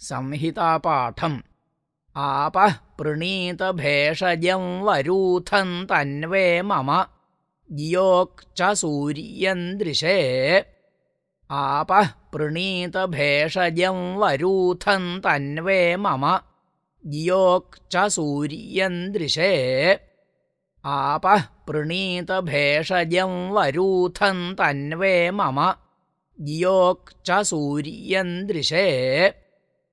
संहितापाठम्। आपः प्रणीतभेषजं वरूथं तन्वे मम। गियोक् च सूर्यन्दृशे आपः प्रणीतभेषजं वरूथं तन्वे मम। गियोक् च सूर्यन्दृशे आपः प्रणीतभेषजं वरूथं तन्वे मम। गियोक् च सूर्यन्दृशे